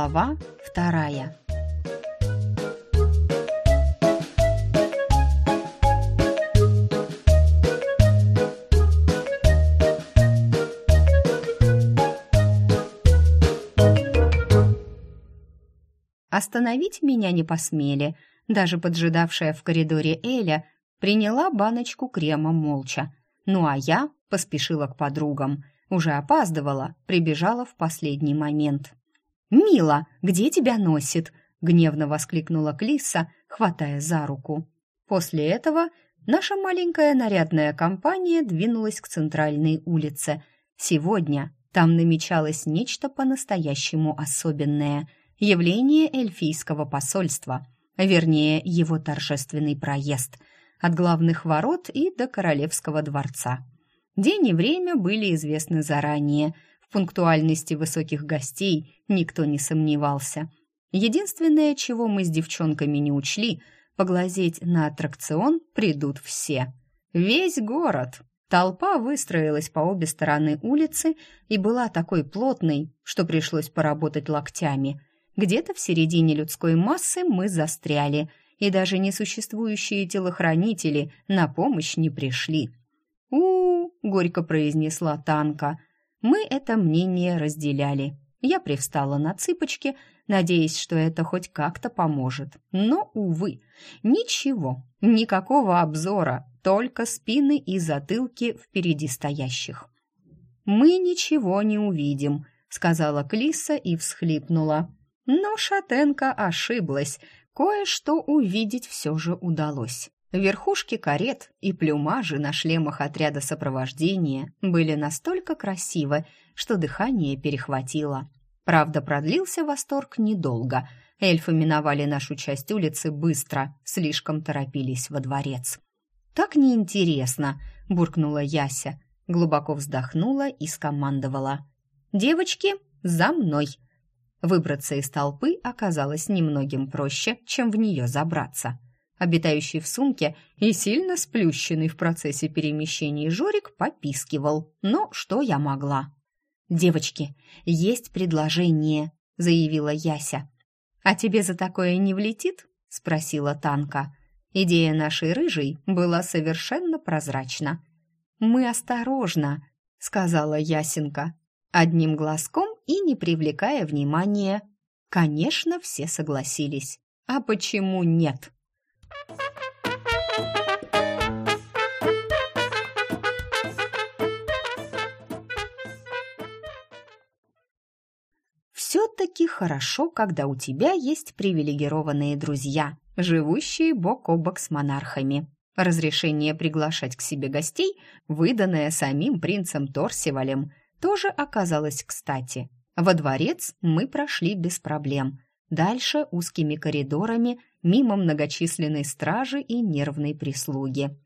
Глава вторая. Остановить меня не посмели. Даже поджидавшая в коридоре Эля приняла баночку крема молча. Ну а я поспешила к подругам. Уже опаздывала, прибежала в последний момент. «Мила, где тебя носит?» — гневно воскликнула Клисса, хватая за руку. После этого наша маленькая нарядная компания двинулась к центральной улице. Сегодня там намечалось нечто по-настоящему особенное — явление эльфийского посольства, вернее, его торжественный проезд от главных ворот и до королевского дворца. День и время были известны заранее — пунктуальности высоких гостей никто не сомневался. Единственное, чего мы с девчонками не учли, поглазеть на аттракцион придут все. Весь город. Толпа выстроилась по обе стороны улицы и была такой плотной, что пришлось поработать локтями. Где-то в середине людской массы мы застряли, и даже несуществующие телохранители на помощь не пришли. «У-у-у», горько произнесла Танка – мы это мнение разделяли. Я привстала на цыпочки, надеясь, что это хоть как-то поможет. Но, увы, ничего, никакого обзора, только спины и затылки впереди стоящих. «Мы ничего не увидим», — сказала Клиса и всхлипнула. Но Шатенко ошиблась, кое-что увидеть все же удалось. Верхушки карет и плюмажи на шлемах отряда сопровождения были настолько красивы, что дыхание перехватило. Правда, продлился восторг недолго. Эльфы миновали нашу часть улицы быстро, слишком торопились во дворец. «Так неинтересно», — буркнула Яся, глубоко вздохнула и скомандовала. «Девочки, за мной!» Выбраться из толпы оказалось немногим проще, чем в нее забраться — Обитающий в сумке и сильно сплющенный в процессе перемещений Жорик попискивал. Но что я могла? «Девочки, есть предложение», — заявила Яся. «А тебе за такое не влетит?» — спросила Танка. Идея нашей рыжей была совершенно прозрачна. «Мы осторожно», — сказала Ясенка, одним глазком и не привлекая внимания. Конечно, все согласились. А почему нет? Все-таки хорошо, когда у тебя есть привилегированные друзья, живущие бок о бок с монархами. Разрешение приглашать к себе гостей, выданное самим принцем Торсивалем, тоже оказалось кстати. Во дворец мы прошли без проблем. Дальше узкими коридорами мимо многочисленной стражи и нервной прислуги.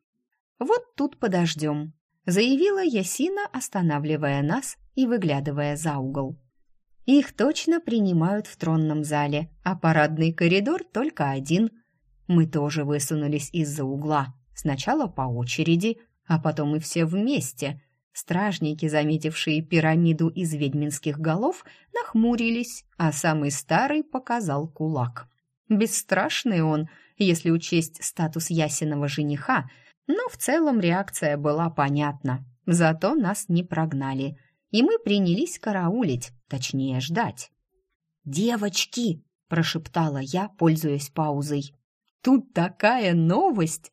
«Вот тут подождем», — заявила Ясина, останавливая нас и выглядывая за угол. «Их точно принимают в тронном зале, а парадный коридор только один. Мы тоже высунулись из-за угла, сначала по очереди, а потом и все вместе». Стражники, заметившие пирамиду из ведьминских голов, нахмурились, а самый старый показал кулак. Бесстрашный он, если учесть статус ясеного жениха, но в целом реакция была понятна. Зато нас не прогнали, и мы принялись караулить, точнее ждать. «Девочки!» – прошептала я, пользуясь паузой. «Тут такая новость!»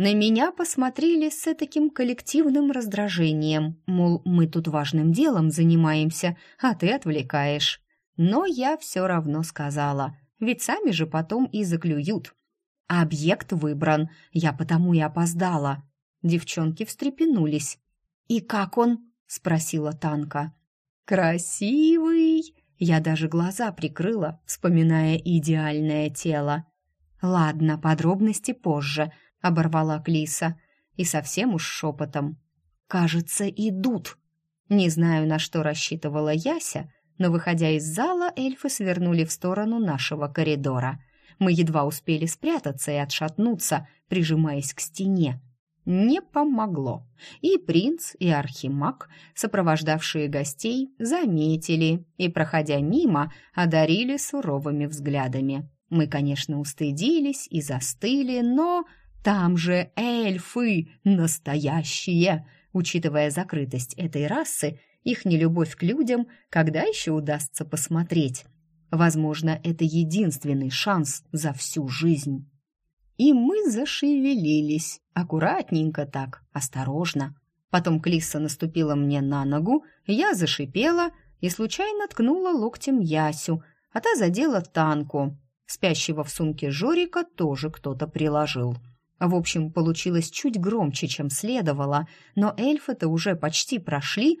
На меня посмотрели с таким коллективным раздражением, мол, мы тут важным делом занимаемся, а ты отвлекаешь. Но я все равно сказала – ведь сами же потом и заклюют. объект выбран, я потому и опоздала. Девчонки встрепенулись. «И как он?» — спросила Танка. «Красивый!» Я даже глаза прикрыла, вспоминая идеальное тело. «Ладно, подробности позже», — оборвала Клиса. И совсем уж шепотом. «Кажется, идут». Не знаю, на что рассчитывала Яся, но, выходя из зала, эльфы свернули в сторону нашего коридора. Мы едва успели спрятаться и отшатнуться, прижимаясь к стене. не помогло. И принц, и архимаг, сопровождавшие гостей, заметили и, проходя мимо, одарили суровыми взглядами. Мы, конечно, устыдились и застыли, но там же эльфы настоящие. Учитывая закрытость этой расы, их нелюбовь к людям, когда еще удастся посмотреть? Возможно, это единственный шанс за всю жизнь. И мы зашевелились, аккуратненько так, осторожно. Потом Клисса наступила мне на ногу, я зашипела и случайно ткнула локтем Ясю, а та задела танку. Спящего в сумке Жорика тоже кто-то приложил. В общем, получилось чуть громче, чем следовало, но эльфы-то уже почти прошли,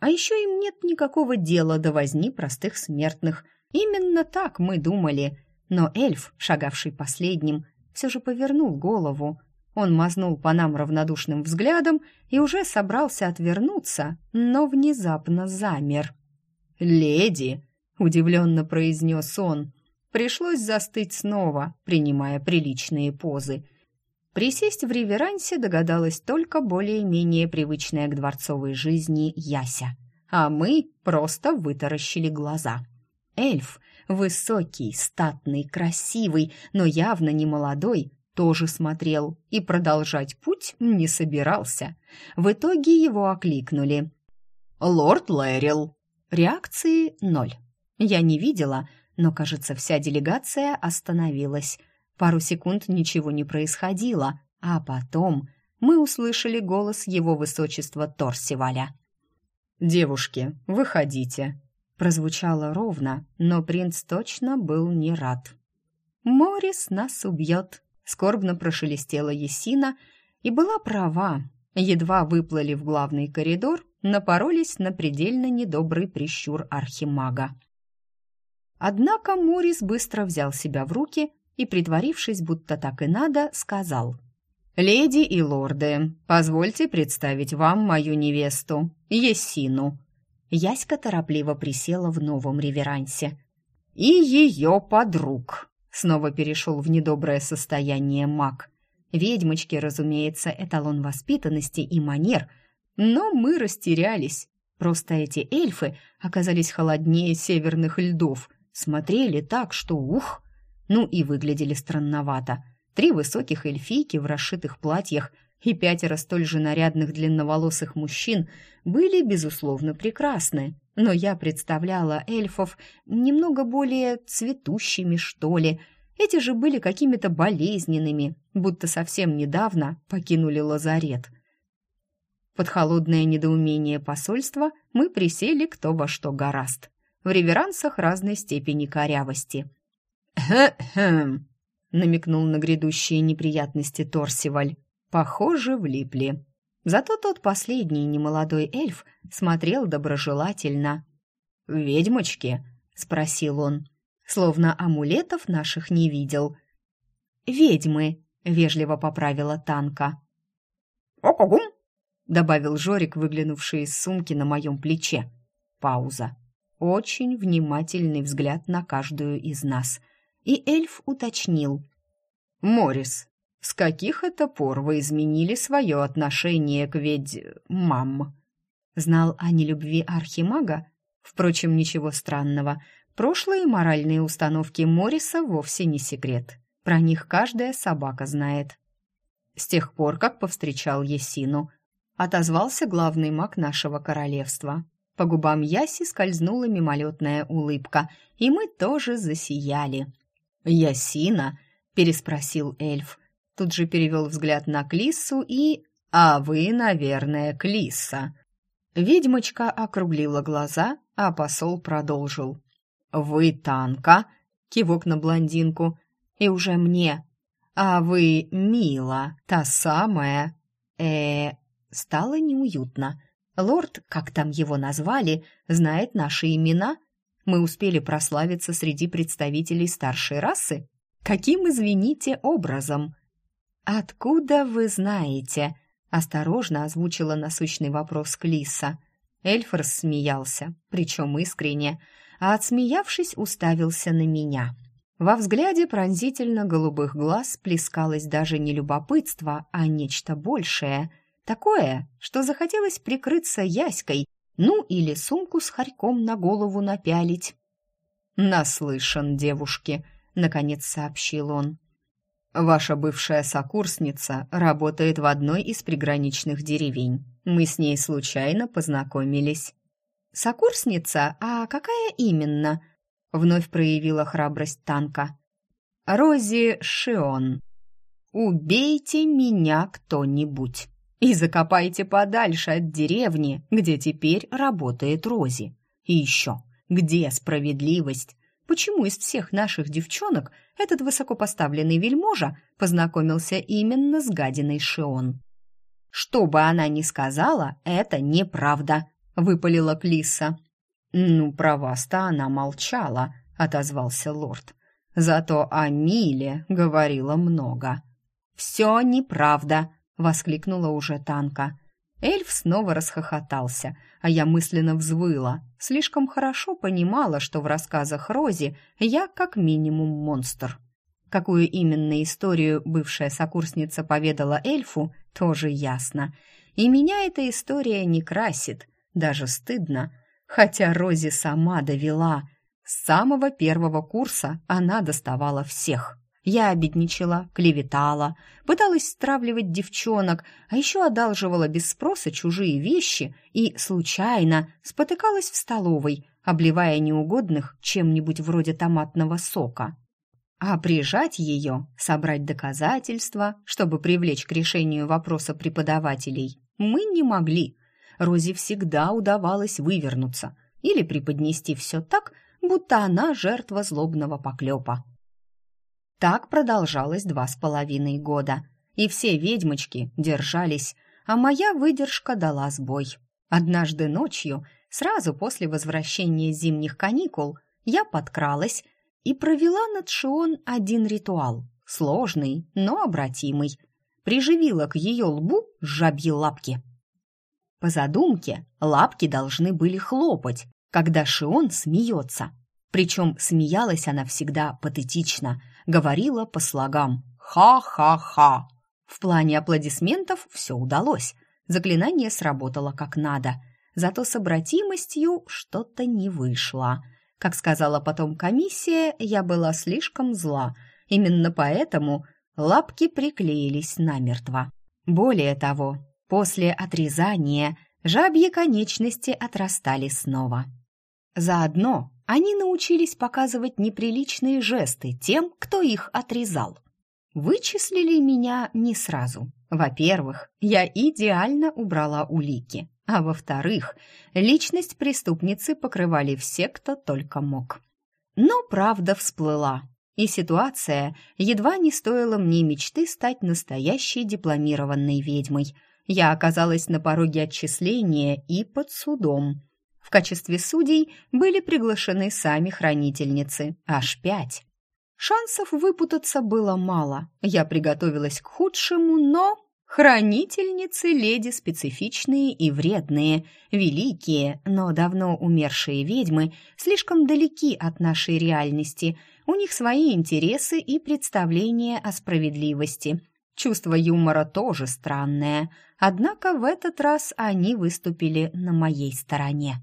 а еще им нет никакого дела до возни простых смертных. Именно так мы думали. Но эльф, шагавший последним, все же повернул голову. Он мазнул по нам равнодушным взглядом и уже собрался отвернуться, но внезапно замер. «Леди!» — удивленно произнес он. Пришлось застыть снова, принимая приличные позы. Присесть в реверансе догадалась только более-менее привычная к дворцовой жизни Яся. А мы просто вытаращили глаза. Эльф высокий, статный, красивый, но явно не молодой, тоже смотрел и продолжать путь не собирался. В итоге его окликнули. «Лорд Лэрил!» Реакции ноль. Я не видела, но, кажется, вся делегация остановилась. Пару секунд ничего не происходило, а потом мы услышали голос его высочества Торсиваля. «Девушки, выходите!» Прозвучало ровно, но принц точно был не рад. «Морис нас убьет», — скорбно прошелестела Есина и была права. Едва выплыли в главный коридор, напоролись на предельно недобрый прищур архимага. Однако Морис быстро взял себя в руки и, притворившись, будто так и надо, сказал. «Леди и лорды, позвольте представить вам мою невесту, Есину». Яська торопливо присела в новом реверансе. «И ее подруг!» Снова перешел в недоброе состояние маг. Ведьмочки, разумеется, эталон воспитанности и манер, но мы растерялись. Просто эти эльфы оказались холоднее северных льдов, смотрели так, что ух! Ну и выглядели странновато. Три высоких эльфийки в расшитых платьях – и пятеро столь же нарядных длинноволосых мужчин были, безусловно, прекрасны. Но я представляла эльфов немного более цветущими, что ли. Эти же были какими-то болезненными, будто совсем недавно покинули лазарет. Под холодное недоумение посольства мы присели кто во что гораст. В реверансах разной степени корявости. «Хэ-хэм», — намекнул на грядущие неприятности Торсиваль похоже, влипли. Зато тот последний немолодой эльф смотрел доброжелательно. «Ведьмочки?» — спросил он, словно амулетов наших не видел. «Ведьмы», — вежливо поправила Танка. «Окогум!» — добавил Жорик, выглянувший из сумки на моем плече. Пауза. Очень внимательный взгляд на каждую из нас. И эльф уточнил. «Морис, с каких это пор вы изменили свое отношение к ведь... мам?» Знал о нелюбви архимага? Впрочем, ничего странного. Прошлые моральные установки Мориса вовсе не секрет. Про них каждая собака знает. С тех пор, как повстречал Есину, отозвался главный маг нашего королевства. По губам Яси скользнула мимолетная улыбка, и мы тоже засияли. «Ясина?» — переспросил эльф. Тут же перевел взгляд на Клиссу и... «А вы, наверное, Клисса». Ведьмочка округлила глаза, а посол продолжил. «Вы Танка?» — кивок на блондинку. «И уже мне. А вы Мила, та самая?» э Стало неуютно. Лорд, как там его назвали, знает наши имена. Мы успели прославиться среди представителей старшей расы. Каким, извините, образом?» «Откуда вы знаете?» — осторожно озвучила насущный вопрос Клиса. Эльф рассмеялся, причем искренне, а отсмеявшись, уставился на меня. Во взгляде пронзительно-голубых глаз плескалось даже не любопытство, а нечто большее. Такое, что захотелось прикрыться яськой, ну или сумку с хорьком на голову напялить. «Наслышан, девушки», — наконец сообщил он. «Ваша бывшая сокурсница работает в одной из приграничных деревень. Мы с ней случайно познакомились». «Сокурсница? А какая именно?» Вновь проявила храбрость танка. «Рози Шион. Убейте меня кто-нибудь и закопайте подальше от деревни, где теперь работает Рози. И еще, где справедливость? Почему из всех наших девчонок этот высокопоставленный вельможа познакомился именно с гадиной Шион?» «Что бы она ни сказала, это неправда», — выпалила Клисса. «Ну, про вас-то она молчала», — отозвался лорд. «Зато о Миле говорила много». «Все неправда», — воскликнула уже Танка. Эльф снова расхохотался, а я мысленно взвыла. Слишком хорошо понимала, что в рассказах Рози я как минимум монстр. Какую именно историю бывшая сокурсница поведала эльфу, тоже ясно. И меня эта история не красит, даже стыдно — хотя Рози сама довела. С самого первого курса она доставала всех. Я обедничала, клеветала, пыталась стравливать девчонок, а еще одалживала без спроса чужие вещи и, случайно, спотыкалась в столовой, обливая неугодных чем-нибудь вроде томатного сока. А прижать ее, собрать доказательства, чтобы привлечь к решению вопроса преподавателей, мы не могли – Розе всегда удавалось вывернуться или преподнести все так, будто она жертва злобного поклепа. Так продолжалось два с половиной года, и все ведьмочки держались, а моя выдержка дала сбой. Однажды ночью, сразу после возвращения зимних каникул, я подкралась и провела над Шион один ритуал, сложный, но обратимый. Приживила к ее лбу жабьи лапки — по задумке, лапки должны были хлопать, когда Шион смеется. Причем смеялась она всегда патетично, говорила по слогам «Ха-ха-ха». В плане аплодисментов все удалось. Заклинание сработало как надо. Зато с обратимостью что-то не вышло. Как сказала потом комиссия, я была слишком зла. Именно поэтому лапки приклеились намертво. Более того, После отрезания жабьи конечности отрастали снова. Заодно они научились показывать неприличные жесты тем, кто их отрезал. Вычислили меня не сразу. Во-первых, я идеально убрала улики, а во-вторых, личность преступницы покрывали все, кто только мог. Но правда всплыла, и ситуация едва не стоила мне мечты стать настоящей дипломированной ведьмой – я оказалась на пороге отчисления и под судом. В качестве судей были приглашены сами хранительницы, аж пять. Шансов выпутаться было мало. Я приготовилась к худшему, но... Хранительницы леди специфичные и вредные, великие, но давно умершие ведьмы слишком далеки от нашей реальности. У них свои интересы и представления о справедливости – Чувство юмора тоже странное, однако в этот раз они выступили на моей стороне.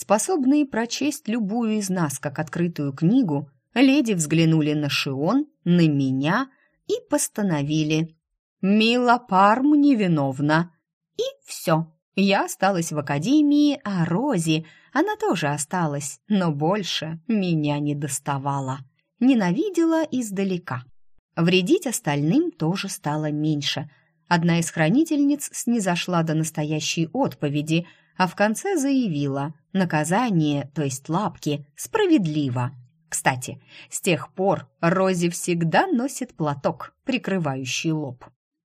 Способные прочесть любую из нас как открытую книгу, леди взглянули на Шион, на меня и постановили «Мила Парм невиновна». И все. Я осталась в академии, а Рози, она тоже осталась, но больше меня не доставала. Ненавидела издалека. Вредить остальным тоже стало меньше. Одна из хранительниц снизошла до настоящей отповеди, а в конце заявила «наказание, то есть лапки, справедливо». Кстати, с тех пор Рози всегда носит платок, прикрывающий лоб.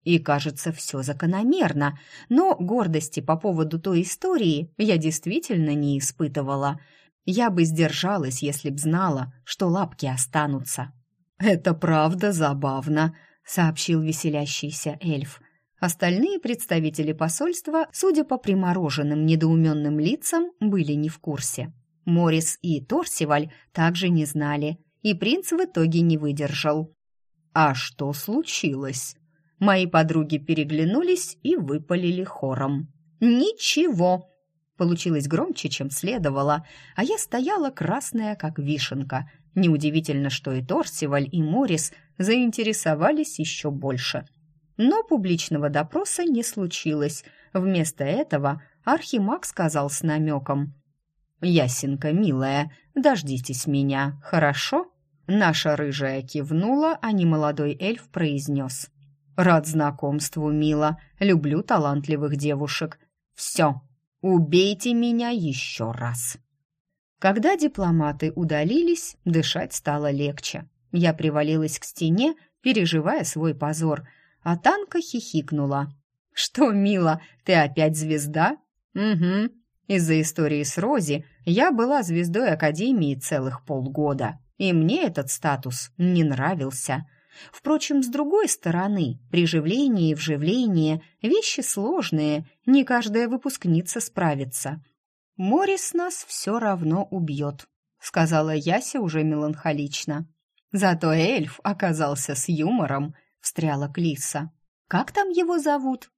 И, кажется, все закономерно, но гордости по поводу той истории я действительно не испытывала. Я бы сдержалась, если б знала, что лапки останутся. «Это правда забавно», — сообщил веселящийся эльф. Остальные представители посольства, судя по примороженным недоуменным лицам, были не в курсе. Морис и Торсиваль также не знали, и принц в итоге не выдержал. «А что случилось?» Мои подруги переглянулись и выпалили хором. «Ничего!» Получилось громче, чем следовало, а я стояла красная, как вишенка. Неудивительно, что и Торсиваль, и Морис заинтересовались еще больше. Но публичного допроса не случилось. Вместо этого Архимаг сказал с намеком. «Ясенька, милая, дождитесь меня, хорошо?» Наша рыжая кивнула, а немолодой эльф произнес. «Рад знакомству, мила. Люблю талантливых девушек. Все, убейте меня еще раз». Когда дипломаты удалились, дышать стало легче. Я привалилась к стене, переживая свой позор, а Танка хихикнула. «Что, мила, ты опять звезда?» «Угу. Из-за истории с Рози я была звездой Академии целых полгода, и мне этот статус не нравился». Впрочем, с другой стороны, приживление и вживление – вещи сложные, не каждая выпускница справится. «Морис нас все равно убьет», — сказала Яся уже меланхолично. «Зато эльф оказался с юмором», — встряла Клиса. «Как там его зовут?»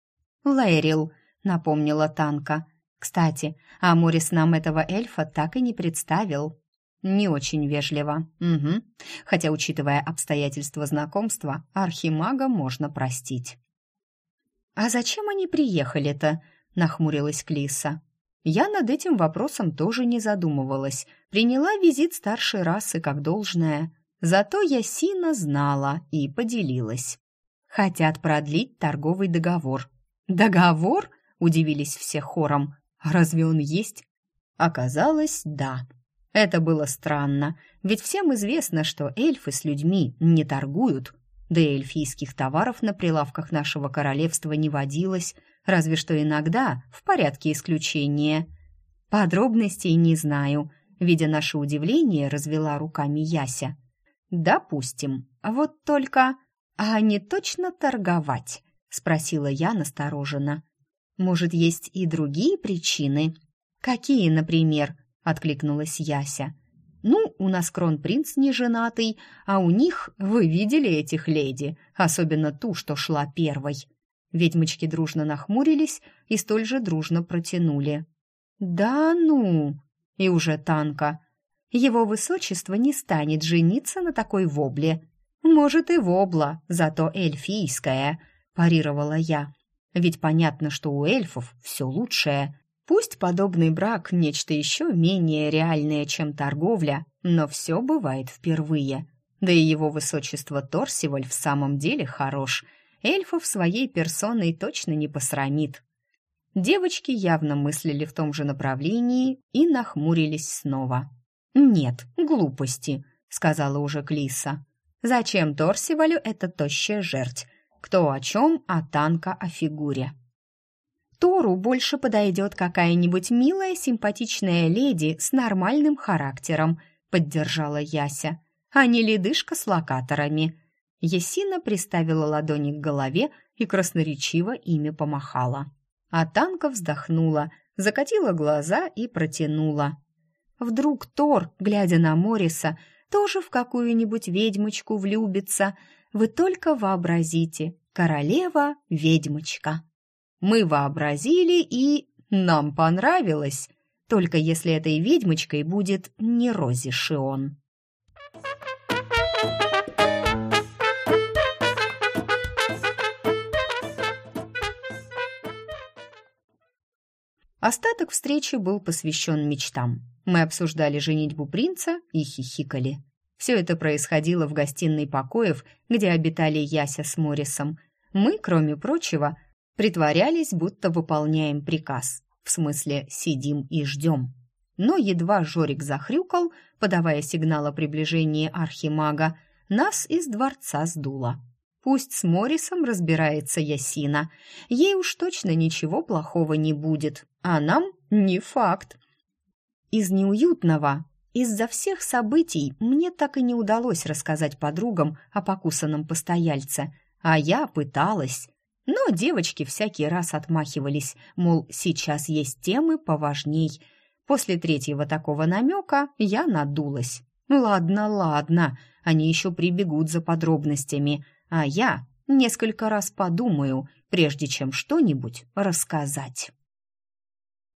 «Лэрил», — напомнила Танка. «Кстати, а Морис нам этого эльфа так и не представил». Не очень вежливо. Угу. Хотя, учитывая обстоятельства знакомства, архимага можно простить. «А зачем они приехали-то?» — нахмурилась Клиса. Я над этим вопросом тоже не задумывалась. Приняла визит старшей расы как должное. Зато я сильно знала и поделилась. Хотят продлить торговый договор. «Договор?» — удивились все хором. «Разве он есть?» Оказалось, да. Это было странно, ведь всем известно, что эльфы с людьми не торгуют, да и эльфийских товаров на прилавках нашего королевства не водилось, разве что иногда, в порядке исключения. Подробностей не знаю, видя наше удивление, развела руками Яся. «Допустим. Вот только... А не точно торговать?» — спросила я настороженно. «Может, есть и другие причины?» «Какие, например?» откликнулась Яся. Ну, у нас кронпринц не женатый, а у них, вы видели этих леди, особенно ту, что шла первой. Ведьмочки дружно нахмурились и столь же дружно протянули. Да ну, и уже танка. Его высочество не станет жениться на такой вобле. Может и вобла, зато эльфийская, парировала я. Ведь понятно, что у эльфов все лучшее, Пусть подобный брак – нечто еще менее реальное, чем торговля, но все бывает впервые. Да и его высочество Торсиваль в самом деле хорош. Эльфов своей персоной точно не посрамит. Девочки явно мыслили в том же направлении и нахмурились снова. «Нет, глупости», — сказала уже Клиса. «Зачем Торсивалю эта тощая жерть? Кто о чем, а танка о фигуре?» Тору больше подойдет какая-нибудь милая, симпатичная леди с нормальным характером», — поддержала Яся, «а не ледышка с локаторами». Есина приставила ладони к голове и красноречиво ими помахала. А Танка вздохнула, закатила глаза и протянула. Вдруг Тор, глядя на Мориса, тоже в какую-нибудь ведьмочку влюбится. Вы только вообразите, королева-ведьмочка. Мы вообразили и... нам понравилось. Только если этой ведьмочкой будет не Рози Шион. Остаток встречи был посвящен мечтам. Мы обсуждали женитьбу принца и хихикали. Все это происходило в гостиной покоев, где обитали Яся с Морисом. Мы, кроме прочего, Притворялись, будто выполняем приказ. В смысле, сидим и ждем. Но едва Жорик захрюкал, подавая сигнал о приближении архимага, нас из дворца сдуло. Пусть с Морисом разбирается Ясина. Ей уж точно ничего плохого не будет, а нам не факт. Из неуютного, из-за всех событий мне так и не удалось рассказать подругам о покусанном постояльце, а я пыталась. Но девочки всякий раз отмахивались, мол, сейчас есть темы поважней. После третьего такого намека я надулась. Ладно, ладно, они еще прибегут за подробностями, а я несколько раз подумаю, прежде чем что-нибудь рассказать.